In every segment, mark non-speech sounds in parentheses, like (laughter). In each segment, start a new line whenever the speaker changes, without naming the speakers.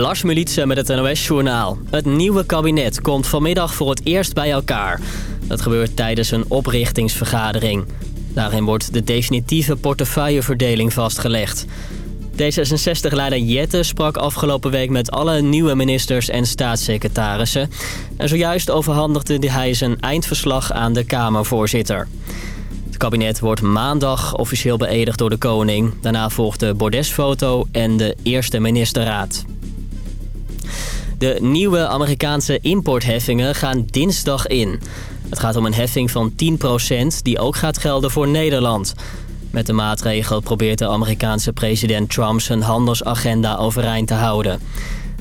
Lars Militsen met het NOS-journaal. Het nieuwe kabinet komt vanmiddag voor het eerst bij elkaar. Dat gebeurt tijdens een oprichtingsvergadering. Daarin wordt de definitieve portefeuilleverdeling vastgelegd. D66-leider Jette sprak afgelopen week met alle nieuwe ministers en staatssecretarissen. En zojuist overhandigde hij zijn eindverslag aan de Kamervoorzitter. Het kabinet wordt maandag officieel beëdigd door de koning. Daarna volgt de bordesfoto en de eerste ministerraad. De nieuwe Amerikaanse importheffingen gaan dinsdag in. Het gaat om een heffing van 10% die ook gaat gelden voor Nederland. Met de maatregel probeert de Amerikaanse president Trump zijn handelsagenda overeind te houden.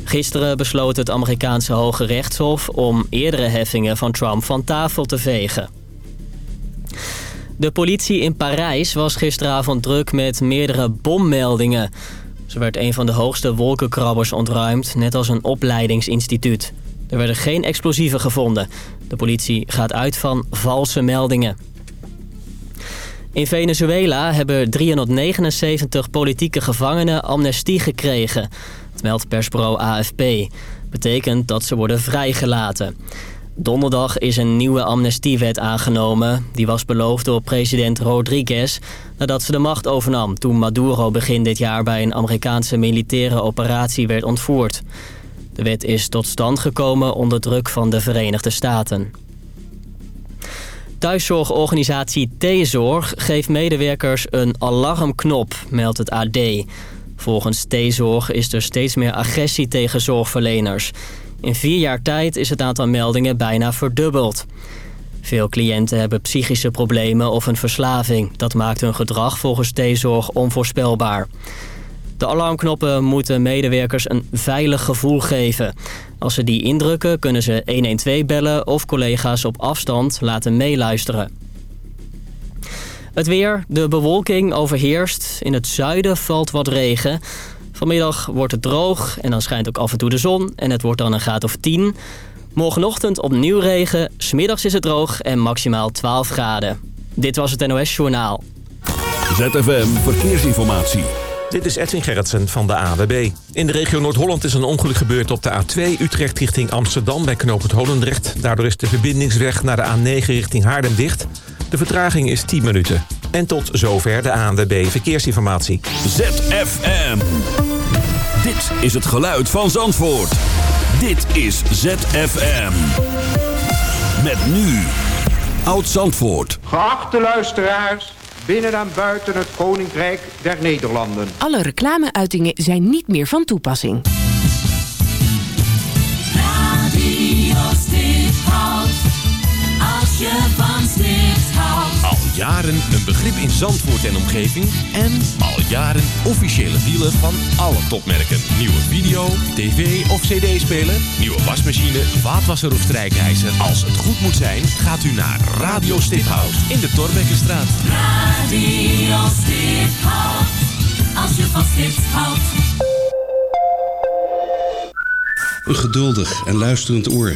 Gisteren besloot het Amerikaanse Hoge Rechtshof om eerdere heffingen van Trump van tafel te vegen. De politie in Parijs was gisteravond druk met meerdere bommeldingen. Ze werd een van de hoogste wolkenkrabbers ontruimd, net als een opleidingsinstituut. Er werden geen explosieven gevonden. De politie gaat uit van valse meldingen. In Venezuela hebben 379 politieke gevangenen amnestie gekregen. Het meldt persbureau AFP. Betekent dat ze worden vrijgelaten. Donderdag is een nieuwe amnestiewet aangenomen. Die was beloofd door president Rodriguez nadat ze de macht overnam... toen Maduro begin dit jaar bij een Amerikaanse militaire operatie werd ontvoerd. De wet is tot stand gekomen onder druk van de Verenigde Staten. Thuiszorgorganisatie T-Zorg geeft medewerkers een alarmknop, meldt het AD. Volgens T-Zorg is er steeds meer agressie tegen zorgverleners... In vier jaar tijd is het aantal meldingen bijna verdubbeld. Veel cliënten hebben psychische problemen of een verslaving. Dat maakt hun gedrag volgens T-Zorg onvoorspelbaar. De alarmknoppen moeten medewerkers een veilig gevoel geven. Als ze die indrukken kunnen ze 112 bellen of collega's op afstand laten meeluisteren. Het weer, de bewolking overheerst. In het zuiden valt wat regen. Vanmiddag wordt het droog en dan schijnt ook af en toe de zon en het wordt dan een graad of 10. Morgenochtend opnieuw regen, smiddags is het droog en maximaal 12 graden. Dit was het NOS Journaal.
ZFM Verkeersinformatie.
Dit is Edwin Gerritsen van de AWB. In de regio Noord-Holland is een ongeluk gebeurd op de A2 Utrecht richting Amsterdam bij knooppunt Holendrecht. Daardoor is de verbindingsweg naar de A9 richting Haarlem dicht. De vertraging is 10 minuten. En tot zover de ANWB Verkeersinformatie.
ZFM. Dit is het geluid van Zandvoort. Dit is ZFM. Met nu. Oud Zandvoort.
Geachte luisteraars, binnen en buiten het Koninkrijk der Nederlanden.
Alle reclameuitingen zijn niet meer van toepassing.
Jaren een begrip in Zandvoort en omgeving. En al jaren officiële dealer van alle topmerken. Nieuwe video, tv of cd-speler. Nieuwe wasmachine, vaatwasser of strijkijzer. Als het goed moet zijn, gaat u naar Radio Stiphout in de Torbekkenstraat.
Radio Stiphout. Als je van Stiphout.
Een geduldig en luisterend oor.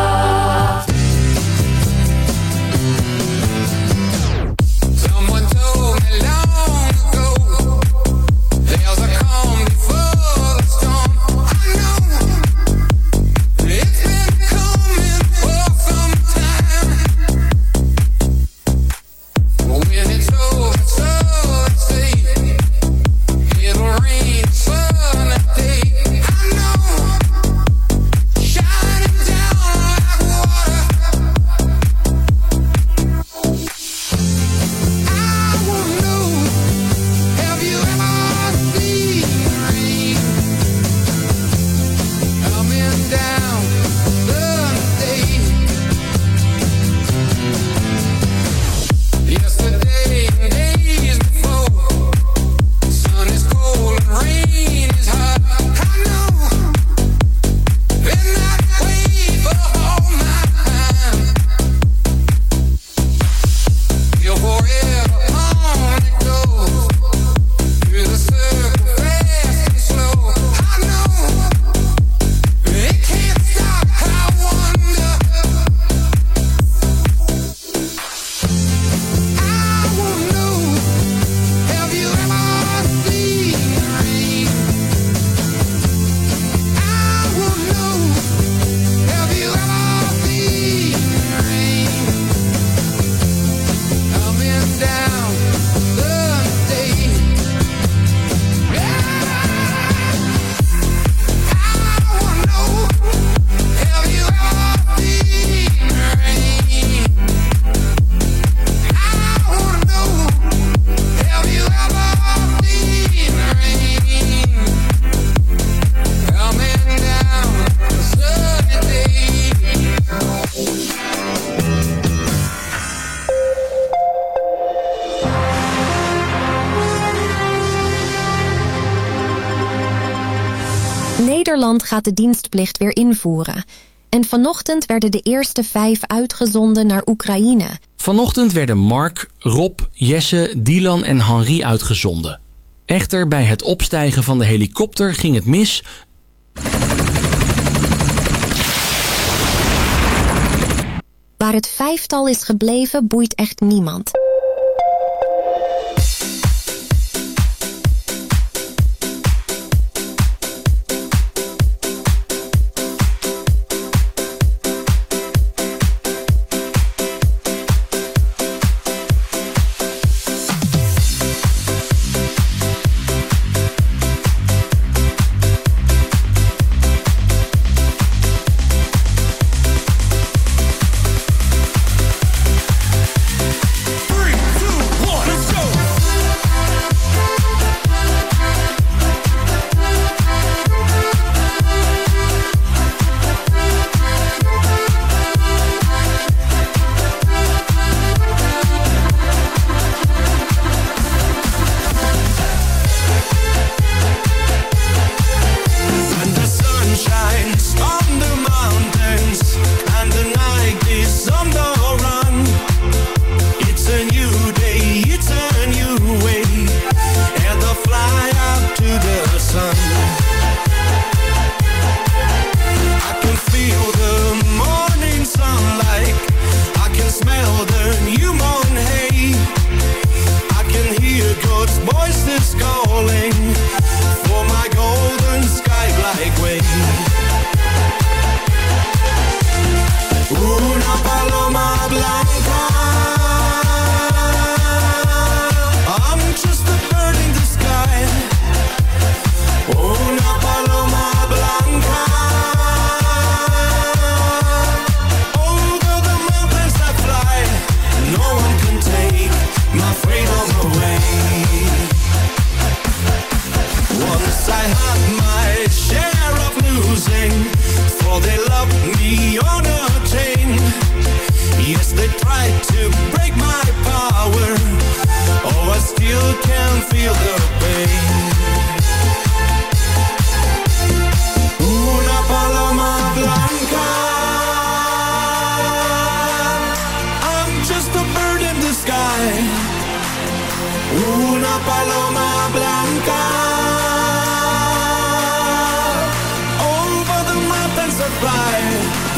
Gaat de dienstplicht weer invoeren. En vanochtend werden de eerste vijf uitgezonden naar Oekraïne.
Vanochtend werden Mark, Rob, Jesse, Dylan en Henri uitgezonden. Echter, bij het opstijgen van de helikopter ging het mis.
Waar het vijftal is gebleven boeit echt niemand.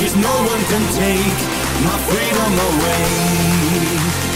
Cause no one can take my freedom away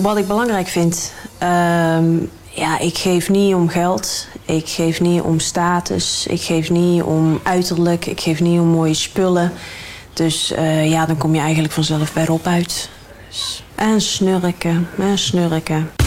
wat ik belangrijk vind. ehm, ja, ik geef niet om geld. Ik geef niet om status. Ik geef niet om uiterlijk. Ik geef niet om mooie spullen. Dus eh, ja, dan kom je eigenlijk vanzelf bij Rob uit. En snurken, en snurken.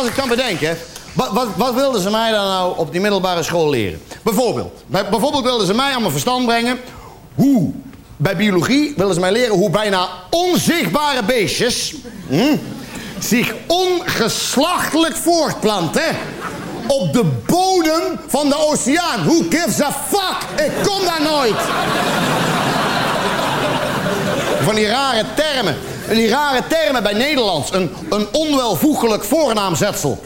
Als ik dan bedenk, hè. Wat, wat, wat wilden ze mij dan nou op die middelbare school leren? Bijvoorbeeld. Bij- bijvoorbeeld wilden ze mij aan mijn verstand brengen... hoe... Bij biologie wilden ze mij leren hoe bijna onzichtbare beestjes... hm, zich ongeslachtelijk voortplanten... op de bodem van de oceaan. Who gives a fuck? Ik kom daar nooit. Van die rare termen. En die rare termen bij Nederlands. Een, een onwelvoegelijk voornaamzetsel.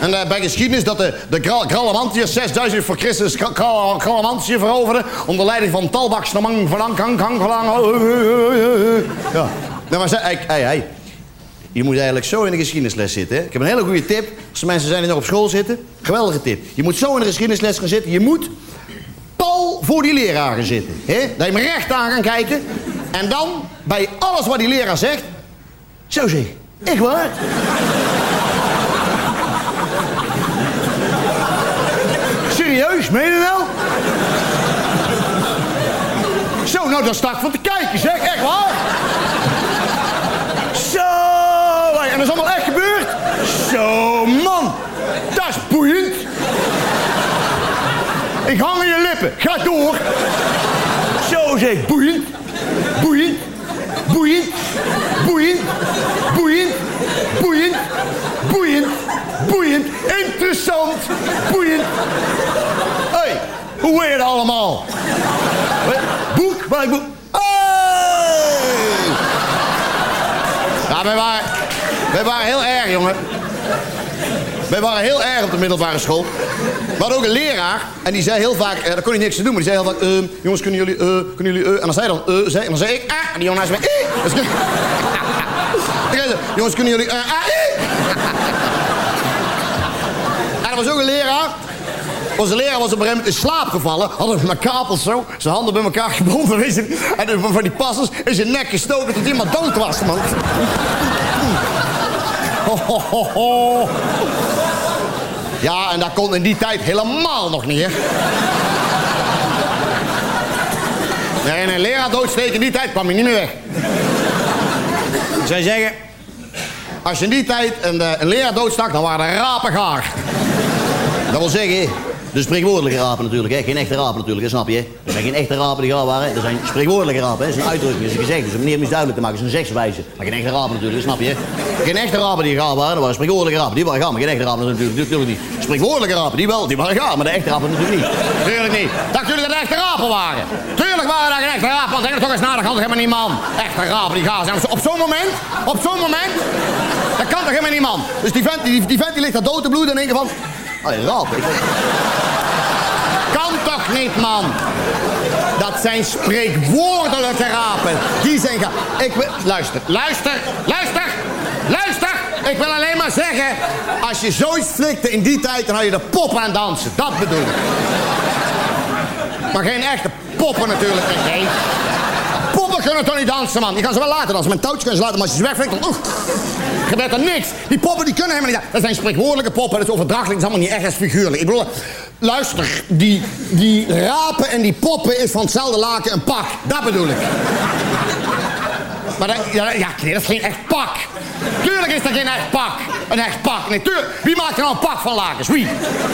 En eh, bij geschiedenis dat de, de Gra- Gralamantiërs 6000 voor Christus Gra- Gra- Gralamantië veroverden... onder leiding van Talbak, Snamang, Van Van Ank. Ja. Nou, maar zei, hey. Je moet eigenlijk zo in de geschiedenisles zitten. Hè? Ik heb een hele goede tip. Als mensen zijn die nog op school zitten, geweldige tip. Je moet zo in de geschiedenisles gaan zitten. Je moet voor die leraar gaan zitten. Hè? Dat je hem recht aan gaan kijken. En dan, bij alles wat die leraar zegt... Zo zeg, echt waar? (laughs) Serieus, meen je wel? Zo, nou, daar sta ik van te kijken, zeg. Echt waar? Zo, en dat is allemaal echt gebeurd? Zo, man. Dat is boeiend. Ik hang in je lippen. Ga door. Zo zeg, boeiend. Boeiend. Boeiend. Boeiend. Boeiend. Boeiend. Boeiend. Boeiend. Interessant. Boeiend. Hé, hey, hoe je allemaal? Boek? Welk boek? Hey! Ja, wij waren, wij waren heel erg, jongen. Wij waren heel erg op de middelbare school. We hadden ook een leraar en die zei heel vaak, eh, daar kon hij niks te doen, maar die zei heel vaak, eh, jongens, kunnen jullie, eh, kunnen jullie, eh, en dan zei hij dan, zei, en dan zei ik, ah, en die jongen naast mij, eh. Dus, (laughs) zei jongens, kunnen jullie, ah. En er was ook een leraar, onze leraar was op een gegeven moment in slaap gevallen. Hadden mijn kapels zo, zijn handen bij elkaar gebonden. En van die passers in zijn nek gestoken tot iemand dood was, man. (laughs) Ho, ho, ho. Ja, en dat kon in die tijd helemaal nog niet, hè. Nee, een leraar doodsteken in die tijd kwam je niet meer weg. Zou zeggen, als je in die tijd een, eh, een leraar doodstak, dan waren er rapen gaar. Dat wil zeggen, de spreekwoordelijke rapen natuurlijk, hè? geen echte rapen natuurlijk, snap je? Er zijn geen echte rapen die gaar waren, er zijn spreekwoordelijke rapen, hè? dat is een uitdrukking, dat is een gezegd, dat is manier om iets duidelijk te maken, dat is een. Maar geen echte rapen natuurlijk, snap je? Geen echte rapen die gaar waren, dat waren spreekwoordelijke rapen, die waren gaar, maar geen echte rapen natuurlijk, natuurlijk niet. Spreekwoordelijke rapen, die wel, die waren gaar, maar de echte rapen natuurlijk niet. Tuurlijk niet. Dacht jullie dat er echte rapen waren? Tuurlijk waren dat geen echte rapen, want denk er toch eens na, dat kan toch helemaal niet man. Echte rapen die gaar zijn. Op zo'n moment, op zo'n moment, dat kan toch helemaal niet man. Dus die vent die, die, vent die ligt daar dood te bloeden en denkt van, raap, ik kan toch niet, man? Dat zijn spreekwoordelijke rapen. Die zijn... Ik wil... Luister, luister, luister, luister. Ik wil alleen maar zeggen... Als je zoiets flikte in die tijd, dan had je de pop aan dansen. Dat bedoel ik. Maar geen echte poppen natuurlijk. Nee. Poppen kunnen toch niet dansen, man? Je kan ze wel laten dansen. Met touwtjes kunnen ze laten, maar als je ze wegflikt, dan... gebeurt er niks. Die poppen die kunnen helemaal niet. Dat zijn spreekwoordelijke poppen. Dat is overdrachtelijk. Dat is allemaal niet echt figuurlijk. Ik bedoel, luister. Die, die rapen en die poppen is van hetzelfde laken een pak. Dat bedoel ik. Maar dat, ja, ja, dat is geen echt pak. Tuurlijk is dat geen echt pak. Een echt pak. Nee, tuurlijk. Wie maakt er nou een pak van lakens? Wie?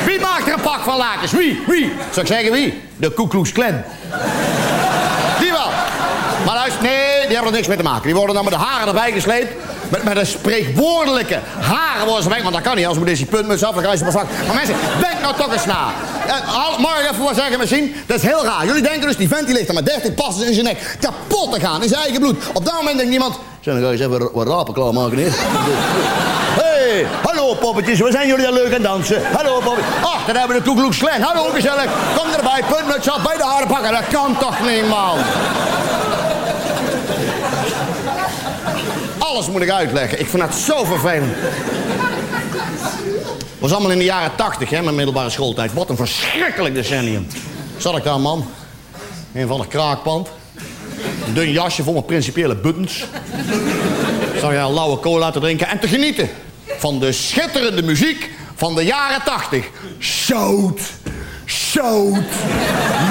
Wie maakt er een pak van lakens? Wie? Wie? Zal ik zeggen wie? De Ku Klux Klan. Maar luister, nee, die hebben er niks mee te maken. Die worden dan met de haren erbij gesleept. Met, met een spreekwoordelijke haren worden ze weg. Want dat kan niet, anders moet deze puntmuts af. Dan ga ze maar mensen, denk nou toch eens na. Eh, al- mag even wat zeggen misschien? Dat is heel raar. Jullie denken dus, die vent die ligt er met 30 passen in zijn nek. Kapot te gaan, in zijn eigen bloed. Op dat moment denkt niemand... Zeg, dan ga je eens even wat rapen klaarmaken. Hé, (laughs) hey, hallo poppetjes, we zijn jullie daar leuk aan dansen? Hallo poppetjes. Ach, daar hebben we de Klux Klan. Hallo gezellig. Kom erbij, puntmuts af, bij de haren pakken. Dat kan toch niet, man? Alles moet ik uitleggen. Ik vind dat zo vervelend. Het was allemaal in de jaren tachtig, hè, mijn middelbare schooltijd. Wat een verschrikkelijk decennium. Zat ik daar, man. Een van de kraakpand. Een dun jasje vol met principiële buttons. Zag je een lauwe cola te drinken en te genieten. Van de schitterende muziek van de jaren tachtig. Shout, shout,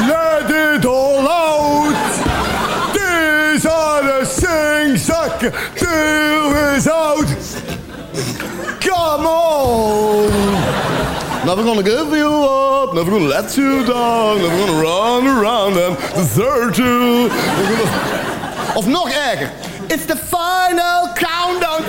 let it all out. These are the things maken. Is out. Come on. Never gonna give you up. Never gonna let you down. Never gonna run around and desert you. Of nog erger. It's the final countdown.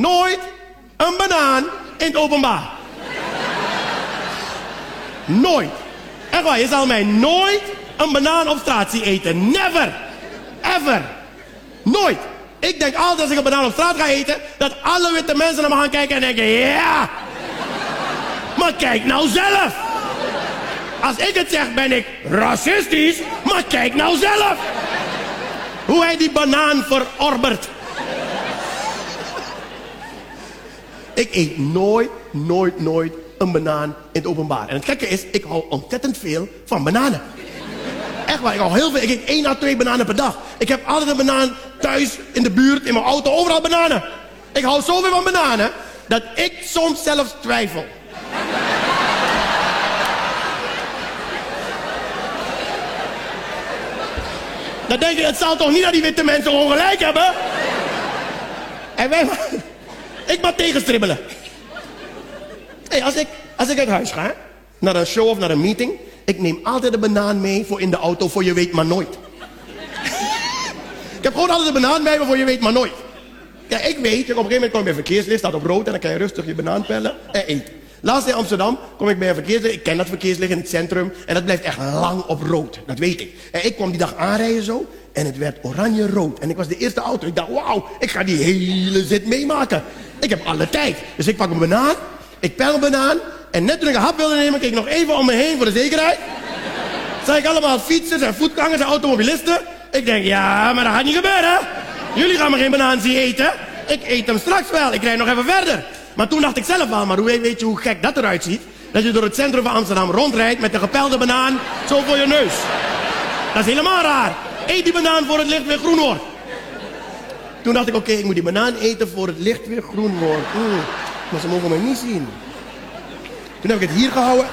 Nooit een banaan in het openbaar. Nooit. Echt waar, je zal mij nooit een banaan op straat zien eten. Never. Ever. Nooit. Ik denk altijd als ik een banaan op straat ga eten, dat alle witte mensen naar me gaan kijken en denken, ja. Maar kijk nou zelf. Als ik het zeg, ben ik racistisch, maar kijk nou zelf. Hoe hij die banaan verorbert. Ik eet nooit, nooit, nooit een banaan in het openbaar. En het gekke is, ik hou ontzettend veel van bananen. Echt waar, ik hou heel veel. Ik eet één à twee bananen per dag. Ik heb altijd een banaan thuis, in de buurt, in mijn auto, overal bananen. Ik hou zoveel van bananen, dat ik soms zelfs twijfel. Dan denk je, het zal toch niet dat die witte mensen ongelijk hebben? En wij... Ik maar tegenstribbelen. Hey, als, ik, als ik uit huis ga, naar een show of naar een meeting... ik neem altijd een banaan mee voor in de auto, voor je weet maar nooit. ik heb gewoon altijd een banaan bij voor je weet maar nooit. Ja, ik weet, op een gegeven moment kom je bij verkeerslicht, staat op rood... en dan kan je rustig je banaan pellen en eten.
Laatst in Amsterdam kom ik bij een verkeerslicht. Ik ken dat verkeerslicht in het centrum. En dat blijft echt lang op rood. Dat weet ik. En ik kwam die dag aanrijden zo. En het werd oranje-rood. En ik was de eerste auto. Ik dacht, wauw, ik ga die hele zit meemaken. Ik heb alle tijd. Dus ik pak een banaan. Ik pel een banaan. En net toen ik een hap wilde nemen, keek ik nog even om me heen voor de zekerheid. Zag ik allemaal fietsers en voetgangers en automobilisten. Ik denk, ja, maar dat gaat niet gebeuren. Jullie gaan me geen banaan zien eten. Ik eet hem straks wel. Ik rijd nog even verder. Maar toen dacht ik zelf wel, maar hoe, weet je hoe gek dat eruit ziet? Dat je door het centrum van Amsterdam rondrijdt met een gepelde banaan zo voor je neus. Dat is helemaal raar. Eet die banaan voor het licht weer groen wordt. Toen dacht ik, oké, ik moet die banaan eten voor het licht weer groen wordt. Mm, maar ze mogen mij niet zien. Toen heb ik het hier gehouden.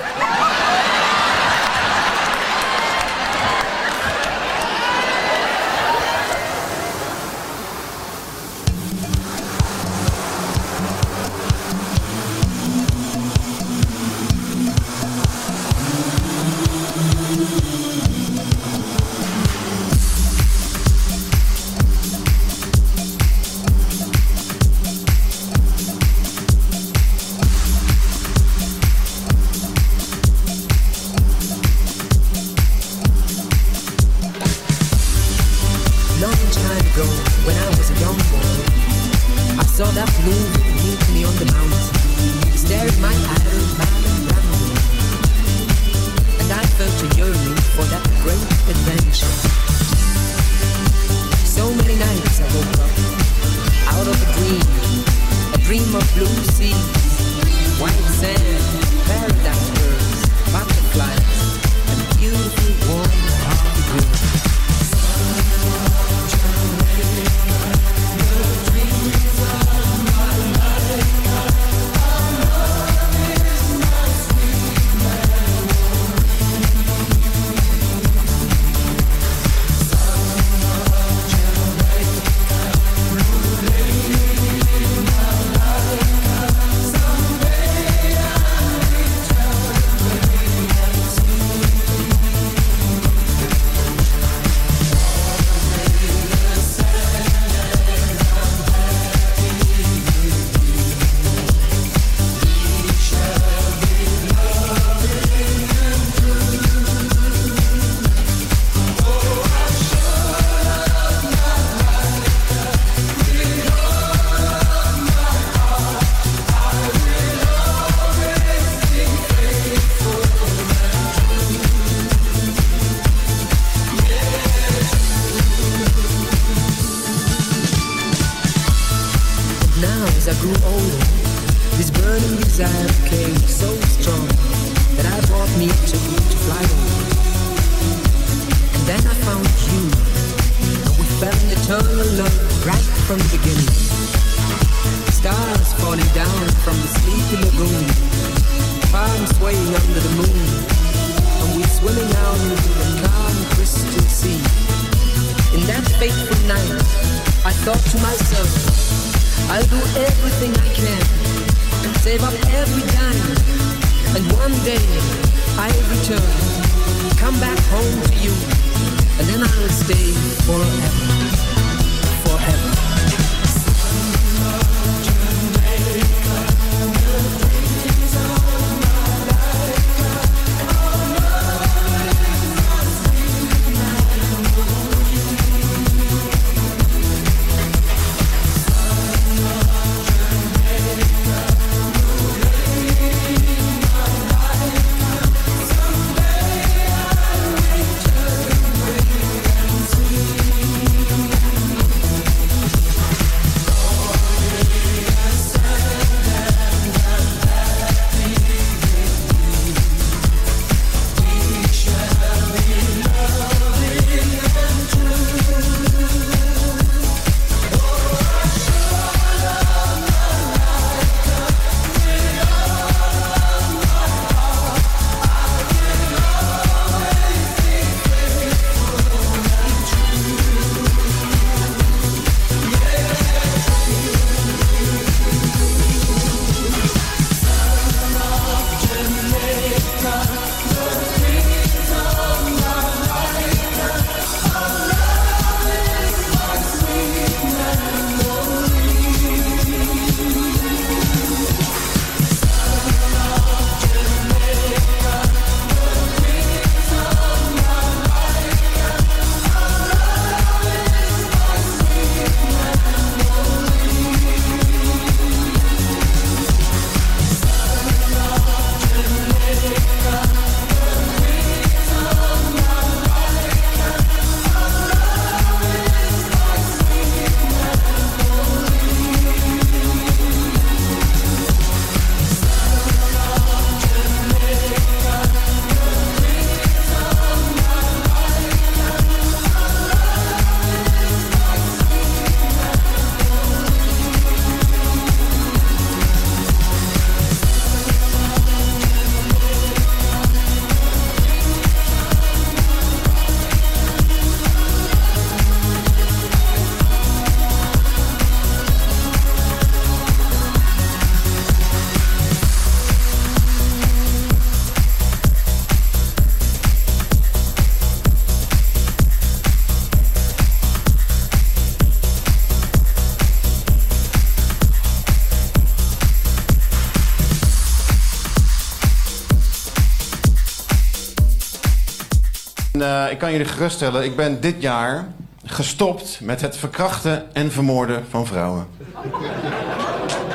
Eh, ik kan jullie geruststellen, ik ben dit jaar gestopt met het verkrachten en vermoorden van vrouwen.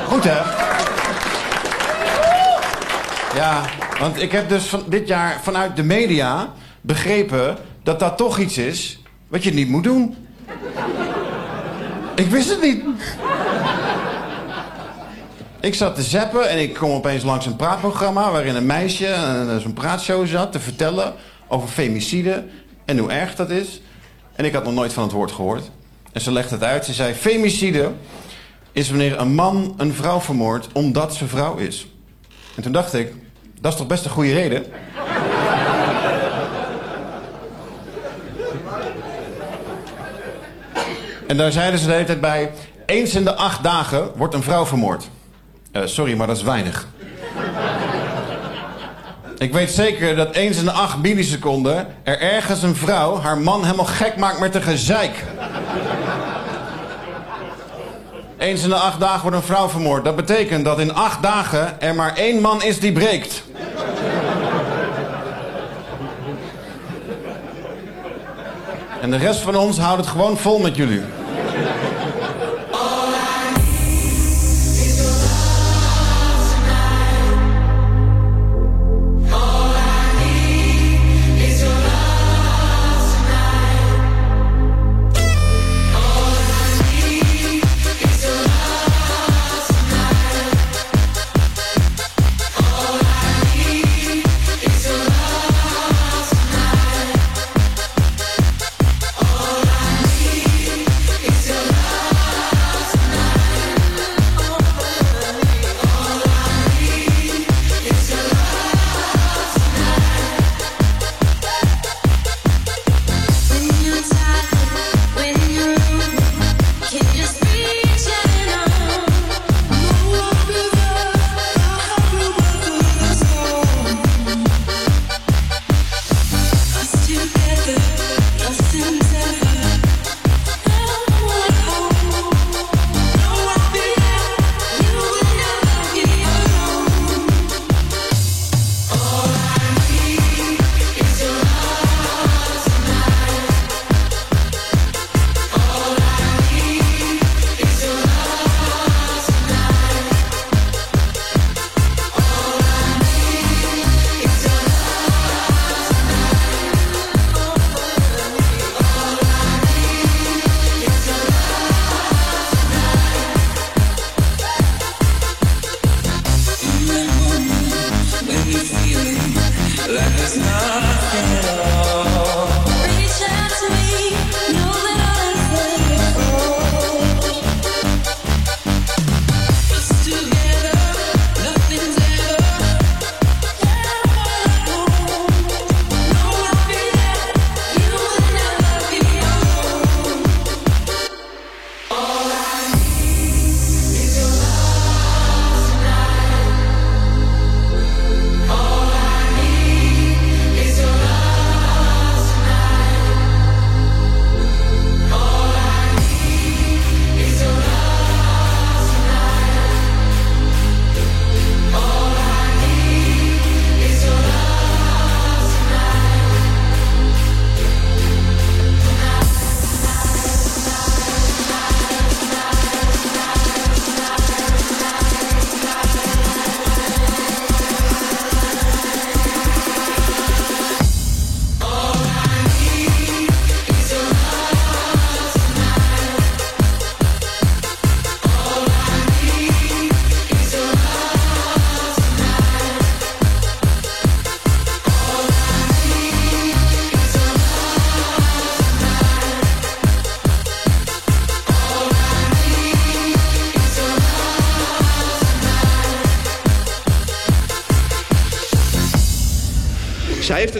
Goed hè? Ja, want ik heb dus van dit jaar vanuit de media begrepen dat dat toch iets is wat je niet moet doen. Ik wist het niet. Ik zat te zappen en ik kom opeens langs een praatprogramma... waarin een meisje eh, zo'n praatshow zat te vertellen over femicide... en hoe erg dat is. En ik had nog nooit van het woord gehoord. En ze legde het uit. Ze zei, femicide is wanneer een man een vrouw vermoordt... omdat ze vrouw is. En toen dacht ik, dat is toch best een goede reden? En daar zeiden ze de hele tijd bij... eens in de acht dagen wordt een vrouw vermoord. Eh, sorry, maar dat is weinig. Ik weet zeker dat eens in de acht milliseconden... er ergens een vrouw haar man helemaal gek maakt met een gezeik. Eens in de acht dagen wordt een vrouw vermoord. Dat betekent dat in acht dagen er maar één man is die breekt. En de rest van ons houdt het gewoon vol met jullie.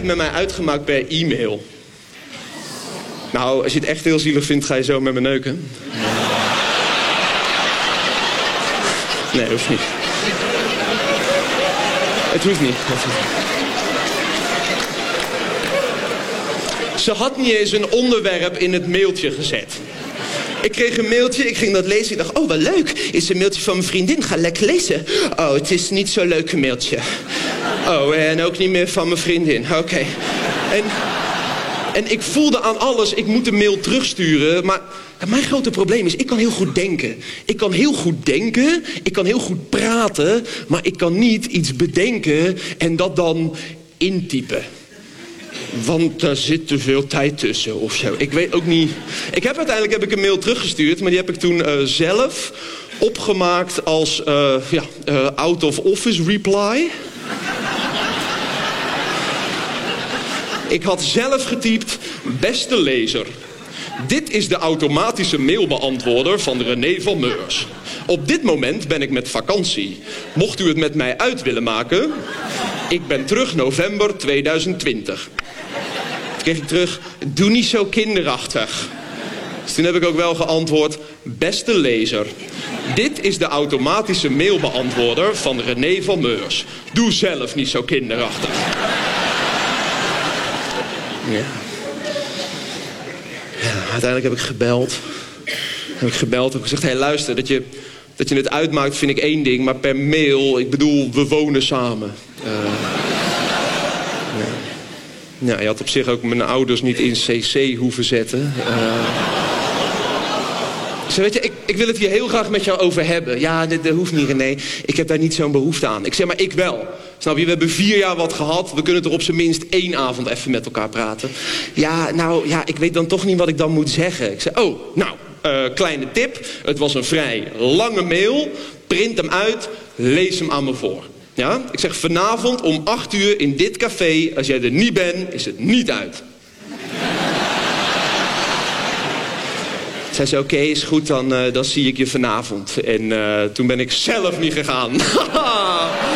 Met mij uitgemaakt per e-mail. Nou, als je het echt heel zielig vindt, ga je zo met me neuken. Nee, hoeft niet. Het hoeft niet. Het niet. Ze had niet eens een onderwerp in het mailtje gezet. Ik kreeg een mailtje, ik ging dat lezen. Ik dacht, oh, wat leuk. Is een mailtje van mijn vriendin. Ga lekker lezen. Oh, het is niet zo'n leuk mailtje. Oh, en ook niet meer van mijn vriendin. Oké. En En ik voelde aan alles, ik moet de mail terugsturen. Maar mijn grote probleem is, ik kan heel goed denken. Ik kan heel goed denken, ik kan heel goed praten... maar ik kan niet iets bedenken en dat dan intypen. Want daar zit te veel tijd tussen of zo. Ik weet ook niet. Ik heb uiteindelijk heb ik een mail teruggestuurd, maar die heb ik toen eh, zelf opgemaakt als eh, ja, eh, out of office reply. Ik had zelf getypt, beste lezer. Dit is de automatische mailbeantwoorder van René van Meurs. Op dit moment ben ik met vakantie. Mocht u het met mij uit willen maken, ik ben terug november 2020. Toen kreeg ik terug, doe niet zo kinderachtig. Dus toen heb ik ook wel geantwoord, beste lezer. Dit is de automatische mailbeantwoorder van René van Meurs. Doe zelf niet zo kinderachtig. Ja. ja. Uiteindelijk heb ik gebeld. Heb ik gebeld, ik gezegd, hé hey, luister, dat je, dat je het uitmaakt vind ik één ding, maar per mail, ik bedoel, we wonen samen. Uh, ja. ja, je had op zich ook mijn ouders niet in CC hoeven zetten. Uh, ik zei, weet je, ik, ik wil het hier heel graag met jou over hebben. Ja, dat, dat hoeft niet, René. Ik heb daar niet zo'n behoefte aan. Ik zeg, maar ik wel. Snap je, we hebben vier jaar wat gehad. We kunnen toch op zijn minst één avond even met elkaar praten. Ja, nou, ja, ik weet dan toch niet wat ik dan moet zeggen. Ik zei, oh, nou, uh, kleine tip. Het was een vrij lange mail. Print hem uit, lees hem aan me voor. Ja? Ik zeg, vanavond om acht uur in dit café. Als jij er niet bent, is het niet uit. Zij zei, oké, is goed, dan, uh, dan zie ik je vanavond. En uh, toen ben ik zelf niet gegaan. (laughs)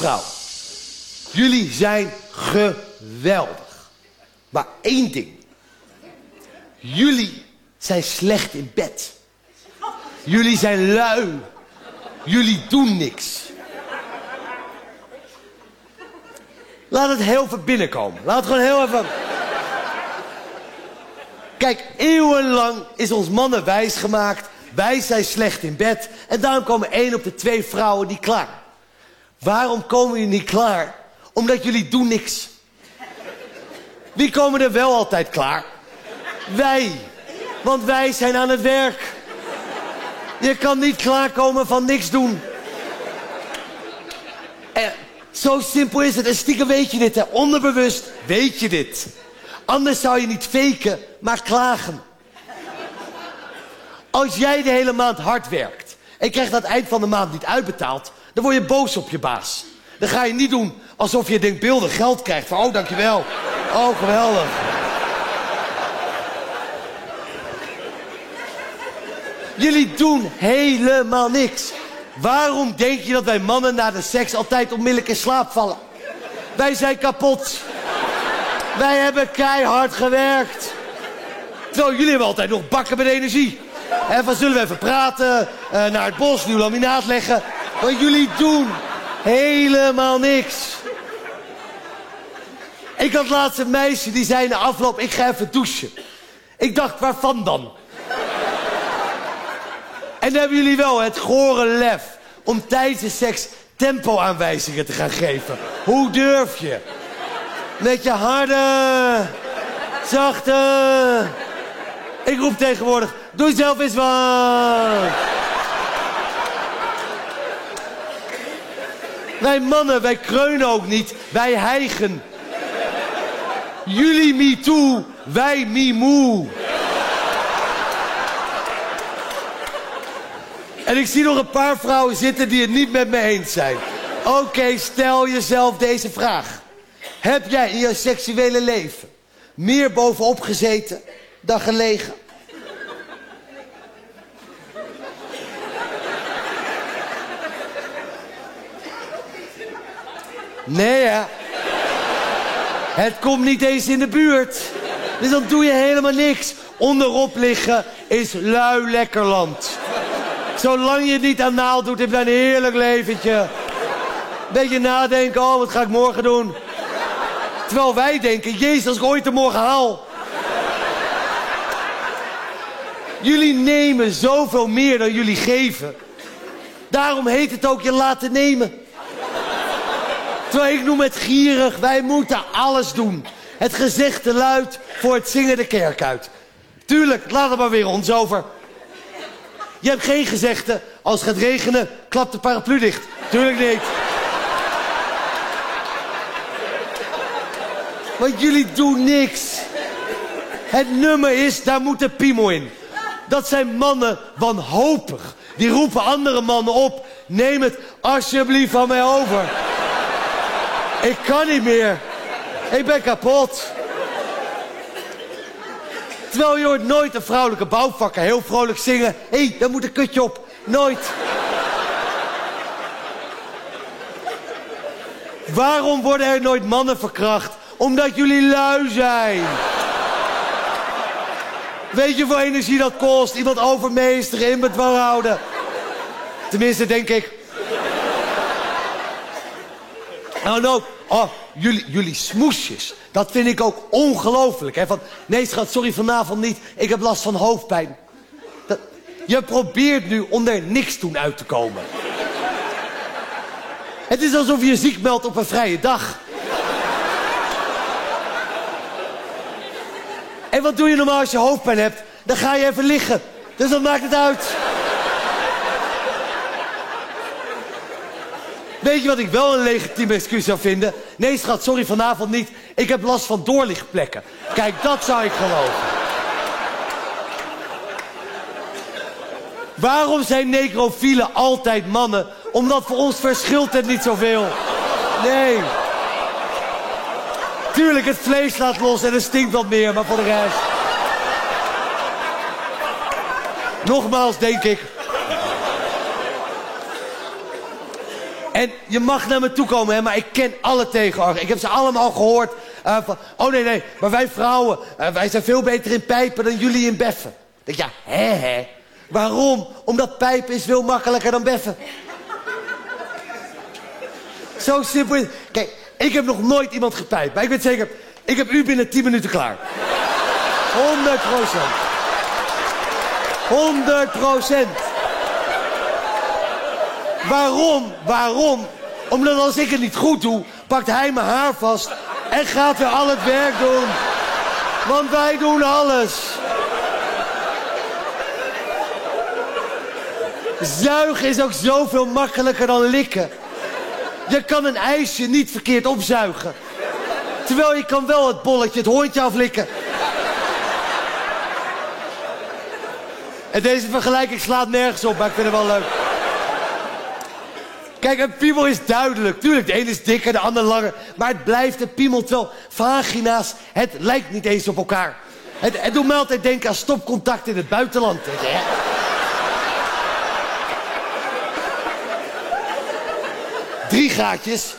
vrouw, jullie zijn geweldig. Maar één ding. Jullie zijn slecht in bed. Jullie zijn lui. Jullie doen niks. Laat het heel even binnenkomen. Laat het gewoon heel even... Kijk, eeuwenlang is ons mannen wijs gemaakt. Wij zijn slecht in bed. En daarom komen één op de twee vrouwen niet klaar. Waarom komen jullie niet klaar? Omdat jullie doen niks. Wie komen er wel altijd klaar? Wij. Want wij zijn aan het werk. Je kan niet klaarkomen van niks doen. En zo simpel is het. En stiekem weet je dit. Hè? Onderbewust weet je dit. Anders zou je niet faken, maar klagen. Als jij de hele maand hard werkt... en krijgt het eind van de maand niet uitbetaald... dan word je boos op je baas. Dan ga je niet doen alsof je denkbeeldig geld krijgt. Van, oh, dankjewel. Oh, geweldig. Jullie doen helemaal niks. Waarom denk je dat wij mannen na de seks altijd onmiddellijk in slaap vallen? Wij zijn kapot. Wij hebben keihard gewerkt. Terwijl jullie hebben altijd nog bakken met energie. En van zullen we even praten, eh, naar het bos, nieuw laminaat leggen. Maar jullie doen helemaal niks. Ik had laatst een meisje die zei na afloop, ik ga even douchen. Ik dacht, waarvan dan? En dan hebben jullie wel het gore lef om tijdens de seks tempo-aanwijzingen te gaan geven. Hoe durf je? Met je harde, zachte... Ik roep tegenwoordig, doe zelf eens wat. Wij mannen, wij kreunen ook niet, wij hijgen. Jullie me too, wij me moe. En ik zie nog een paar vrouwen zitten die het niet met me eens zijn. Oké, stel jezelf deze vraag. Heb jij in je seksuele leven meer bovenop gezeten dan gelegen? Nee, hè? Het komt niet eens in de buurt. Dus dan doe je helemaal niks. Onderop liggen is lui lekker land. Zolang je het niet aan naald doet, heb je een heerlijk leventje. Beetje nadenken, oh, wat ga ik morgen doen? Terwijl wij denken, jezus, als ik ooit de morgen haal. Jullie nemen zoveel meer dan jullie geven. Daarom heet het ook je laten nemen. Terwijl ik noem het gierig, wij moeten alles doen. Het gezegde luidt voor het zingen de kerk uit. Tuurlijk, laat het maar weer ons over. Je hebt geen gezegde, als het gaat regenen, klapt de paraplu dicht. Tuurlijk niet. Want jullie doen niks. Het nummer is, daar moet de piemel in. Dat zijn mannen wanhopig. Die roepen andere mannen op. Neem het alsjeblieft van mij over. Ik kan niet meer. Ik ben kapot. Terwijl je hoort nooit een vrouwelijke bouwvakker heel vrolijk zingen. Hé, hey, daar moet een kutje op. Nooit. Waarom worden er nooit mannen verkracht? Omdat jullie lui zijn. Weet je hoeveel energie dat kost? Iemand overmeesteren, in bedwang houden. Tenminste, denk ik. Nou, nou, oh, jullie, jullie smoesjes. Dat vind ik ook ongelooflijk. Nee schat, sorry vanavond niet. Ik heb last van hoofdpijn. Dat, je probeert nu om niks toen uit te komen. Het is alsof je ziek meldt op een vrije dag. En wat doe je normaal als je hoofdpijn hebt? Dan ga je even liggen. Dus dan maakt het uit. Weet je wat ik wel een legitieme excuus zou vinden? Nee, schat, sorry, vanavond niet. Ik heb last van doorlichtplekken. Kijk, dat zou ik geloven. Waarom zijn necrofielen altijd mannen? Omdat voor ons verschilt het niet zoveel. Nee. Tuurlijk, het vlees laat los en het stinkt wat meer, maar voor de rest... Nogmaals, denk ik, En je mag naar me toe komen, hè, maar ik ken alle tegenargumenten. Ik heb ze allemaal gehoord. eh, van, oh nee, nee, maar wij vrouwen, eh, wij zijn veel beter in pijpen dan jullie in beffen. Ik denk, ja, hè, hè. Waarom? Omdat pijpen is veel makkelijker dan beffen. Zo simpel is Kijk, ik heb nog nooit iemand gepijpt. Maar ik weet zeker, ik heb u binnen 10 minuten klaar. 100 procent. 100 procent. Waarom? Waarom? Omdat als ik het niet goed doe, pakt hij mijn haar vast en gaat weer al het werk doen. Want wij doen alles. Zuigen is ook zoveel makkelijker dan likken. Je kan een ijsje niet verkeerd opzuigen. Terwijl je kan wel het bolletje, het hondje aflikken. En deze vergelijking slaat nergens op, maar ik vind het wel leuk. Kijk, een piemel is duidelijk. Tuurlijk, de ene is dikker, de ander langer. Maar het blijft een piemel, terwijl vagina's, het lijkt niet eens op elkaar. Het, het doet mij altijd denken aan stopcontact in het buitenland. Hè? Drie gaatjes.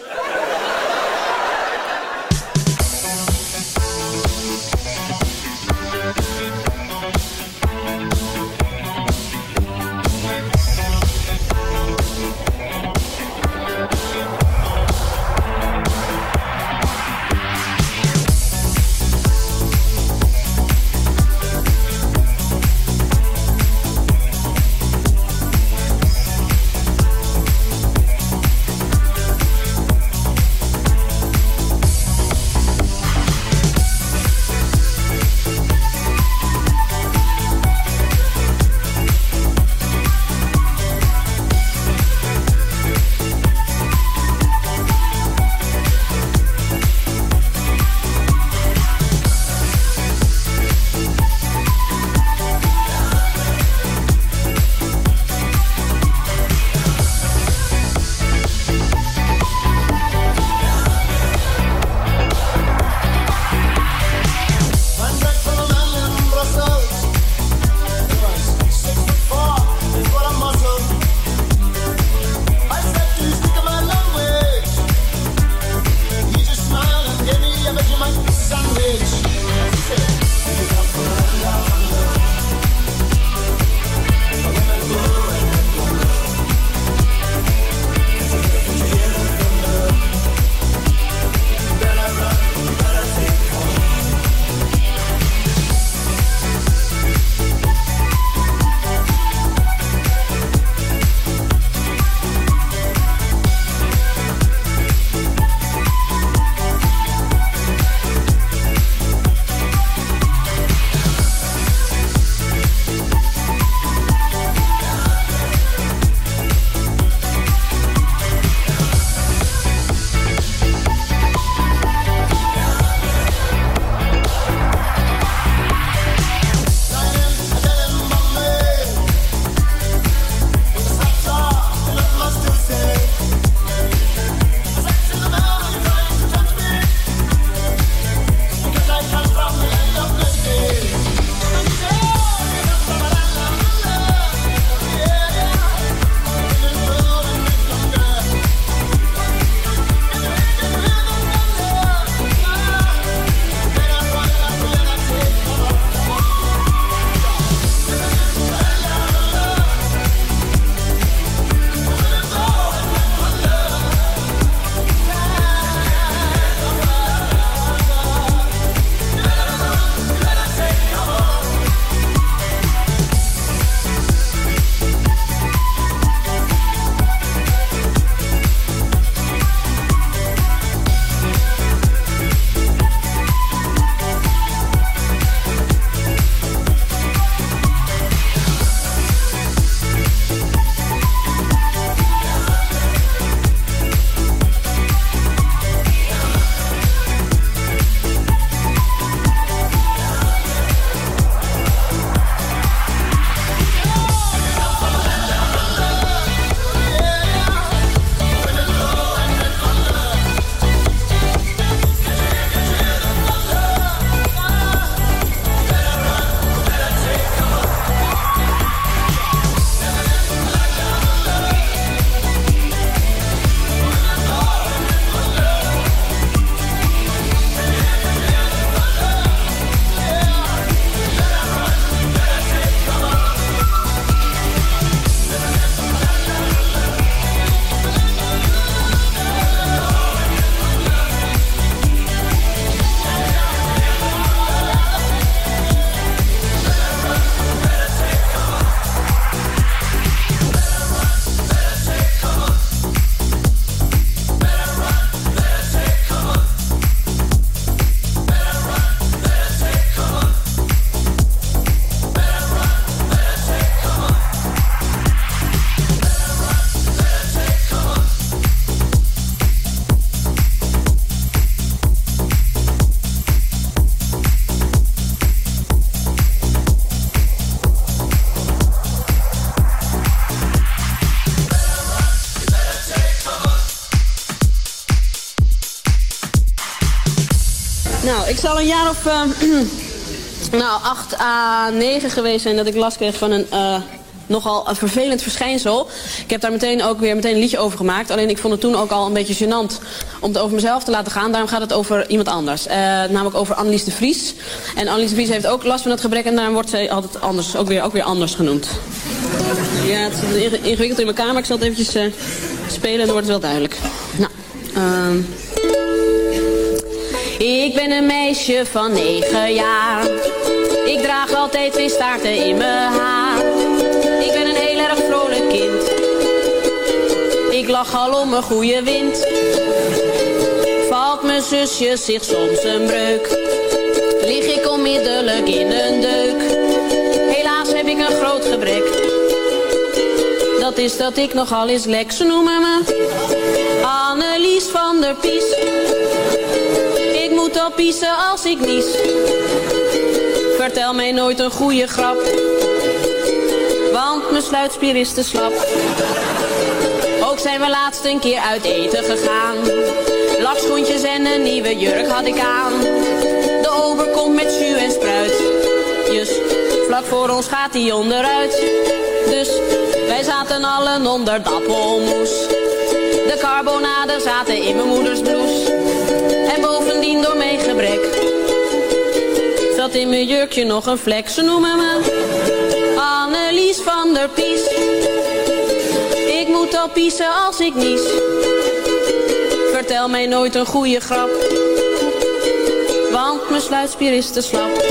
Zal een jaar of eh, (clears throat) nou, 8 à 9 geweest zijn dat ik last kreeg van een eh, nogal een vervelend verschijnsel. Ik heb daar meteen ook weer meteen een liedje over gemaakt. Alleen ik vond het toen ook al een beetje gênant om het over mezelf te laten gaan. Daarom gaat het over iemand anders. Eh, namelijk over Annelies de Vries. En Annelies de Vries heeft ook last van het gebrek en daarom wordt zij altijd anders, ook weer, ook weer anders genoemd. Ja, het is inge- ingewikkeld in elkaar, maar ik zal het eventjes eh, spelen en dan wordt het wel duidelijk. Nou, ehm... Ik ben een meisje van negen jaar. Ik draag altijd twee staarten in mijn haar. Ik ben een heel erg vrolijk kind. Ik lach al om een goede wind. Valt mijn zusje zich soms een breuk. Lig ik onmiddellijk in een deuk. Helaas heb ik een groot gebrek. Dat is dat ik nogal eens lek. Ze noemen me Annelies van der Pies. Moet al piezen als ik nies. Vertel mij nooit een goede grap. Want mijn sluitspier is te slap. Ook zijn we laatst een keer uit eten gegaan. Lakschoentjes en een nieuwe jurk had ik aan. De ober komt met jus en spruit. Jus, vlak voor ons gaat hij onderuit. Dus wij zaten allen onder dappelmoes. De carbonaden zaten in mijn moeders blouse. En bovendien door mijn gebrek. Zat in mijn jurkje nog een vlek Ze noemen me Annelies van der Pies. Ik moet al piezen als ik nies. Vertel mij nooit een goede grap Want mijn sluitspier is te slap.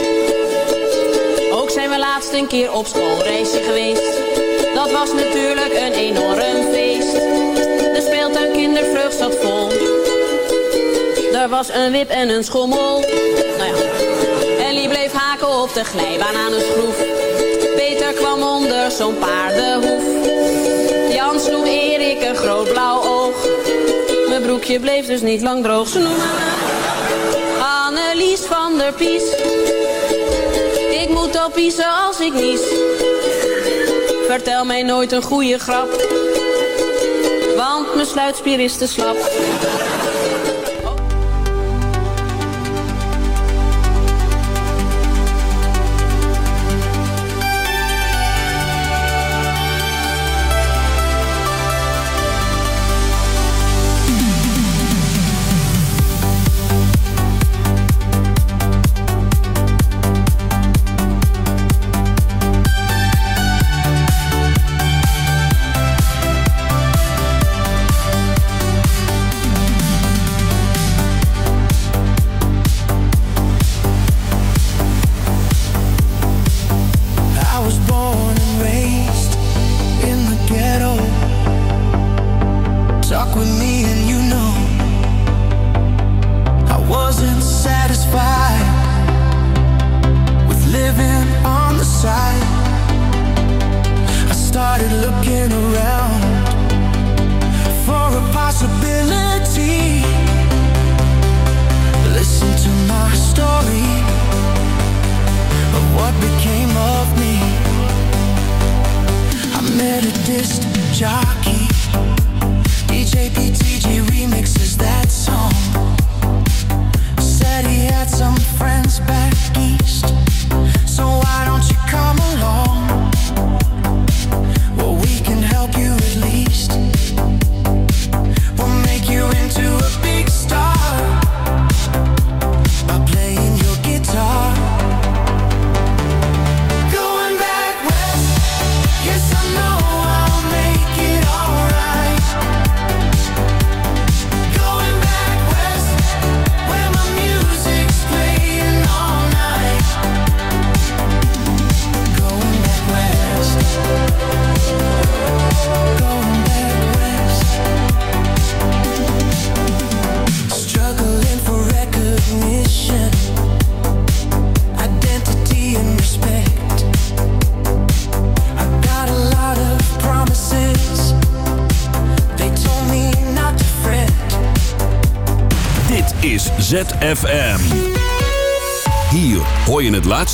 Ook zijn we laatst een keer op schoolreisje geweest. Dat was natuurlijk een enorm feest. De speeltuin kindervreugd zat vol er was een wip en een schommel. Nou ja. Ellie bleef haken op de glijbaan aan een schroef. Peter kwam onder zo'n paardenhoef. Jan sloeg Erik een groot blauw oog. Mijn broekje bleef dus niet lang droog. Me Annelies van der Pies. Ik moet al piezen als ik nies. Vertel mij nooit een goede grap. Want mijn sluitspier is te slap.